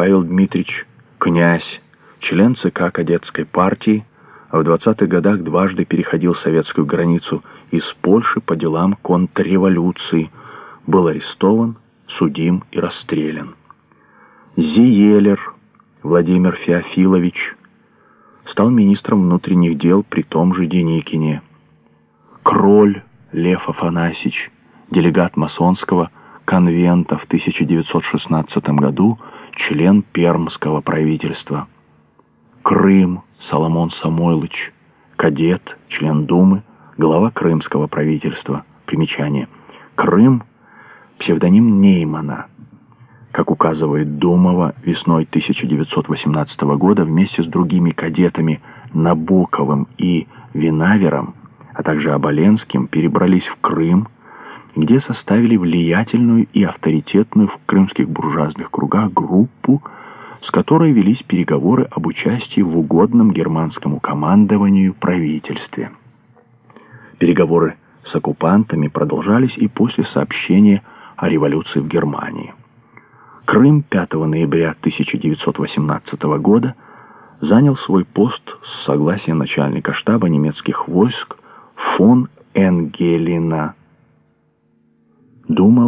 Павел Дмитриевич, князь, член ЦК кадетской партии, а в 20-х годах дважды переходил советскую границу из Польши по делам контрреволюции, был арестован, судим и расстрелян. Зиелер Владимир Феофилович стал министром внутренних дел при том же Деникине. Кроль Лев Афанасьевич, делегат масонского конвента в 1916 году, член пермского правительства. Крым Соломон Самойлович, кадет, член Думы, глава крымского правительства. Примечание. Крым – псевдоним Неймана. Как указывает Думова, весной 1918 года вместе с другими кадетами Набоковым и Винавером, а также Оболенским, перебрались в Крым, где составили влиятельную и авторитетную в крымских буржуазных кругах группу, с которой велись переговоры об участии в угодном германскому командованию правительстве. Переговоры с оккупантами продолжались и после сообщения о революции в Германии. Крым 5 ноября 1918 года занял свой пост с согласия начальника штаба немецких войск фон Энгелина.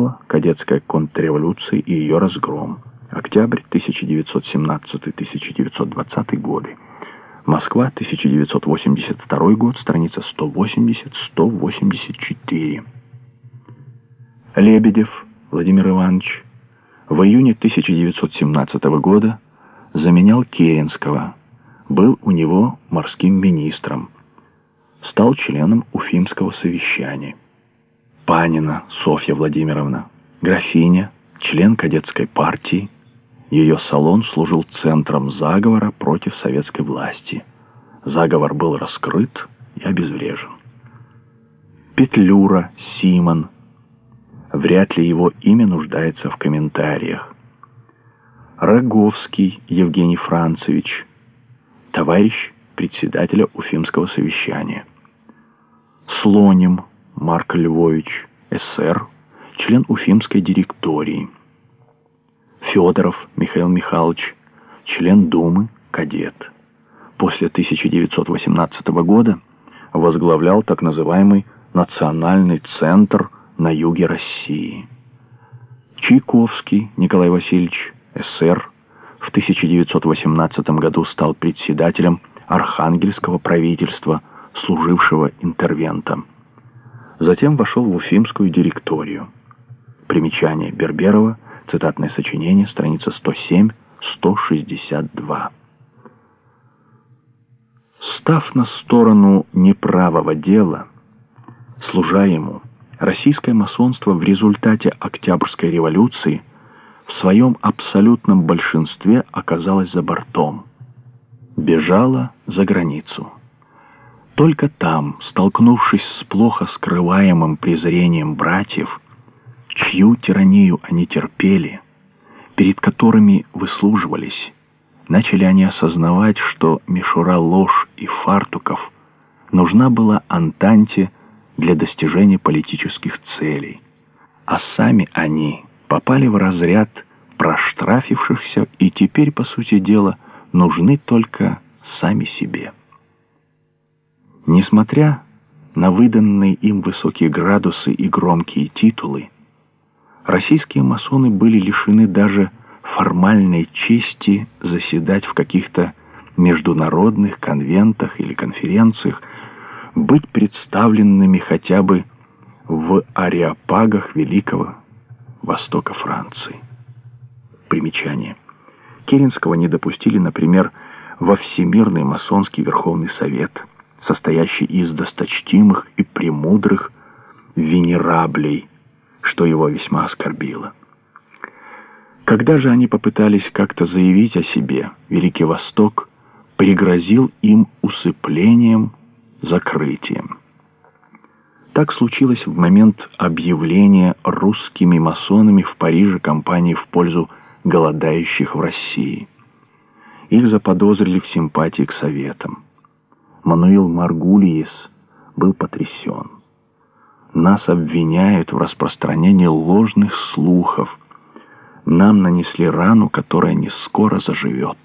Думала кадетская контрреволюция и ее разгром. Октябрь 1917-1920 годы. Москва, 1982 год, страница 180-184. Лебедев Владимир Иванович в июне 1917 года заменял Керенского, был у него морским министром, стал членом Уфимского совещания. Панина Софья Владимировна, графиня, член кадетской партии, ее салон служил центром заговора против советской власти. Заговор был раскрыт и обезврежен. Петлюра Симон. Вряд ли его имя нуждается в комментариях. Роговский Евгений Францевич. Товарищ председателя Уфимского совещания. Слоним Марк Львович, СССР, член Уфимской директории. Федоров Михаил Михайлович, член Думы, кадет. После 1918 года возглавлял так называемый Национальный центр на юге России. Чайковский Николай Васильевич, СССР, в 1918 году стал председателем Архангельского правительства, служившего интервентом. Затем вошел в Уфимскую директорию. Примечание Берберова – Цитатное сочинение, страница 107-162. Став на сторону неправого дела, служа ему, российское масонство в результате Октябрьской революции в своем абсолютном большинстве оказалось за бортом, бежало за границу. Только там, столкнувшись с плохо скрываемым презрением братьев, чью тиранию они терпели, перед которыми выслуживались, начали они осознавать, что мишура ложь и фартуков нужна была Антанте для достижения политических целей, а сами они попали в разряд проштрафившихся и теперь, по сути дела, нужны только сами себе. Несмотря на выданные им высокие градусы и громкие титулы, российские масоны были лишены даже формальной чести заседать в каких-то международных конвентах или конференциях, быть представленными хотя бы в ареопагах Великого Востока Франции. Примечание. Керенского не допустили, например, во Всемирный масонский Верховный Совет, состоящий из досточтимых и премудрых венераблей, что его весьма оскорбило. Когда же они попытались как-то заявить о себе, Великий Восток пригрозил им усыплением, закрытием. Так случилось в момент объявления русскими масонами в Париже кампании в пользу голодающих в России. Их заподозрили в симпатии к Советам. Мануил Маргулиес был потрясен нас обвиняют в распространении ложных слухов, нам нанесли рану, которая не скоро заживет.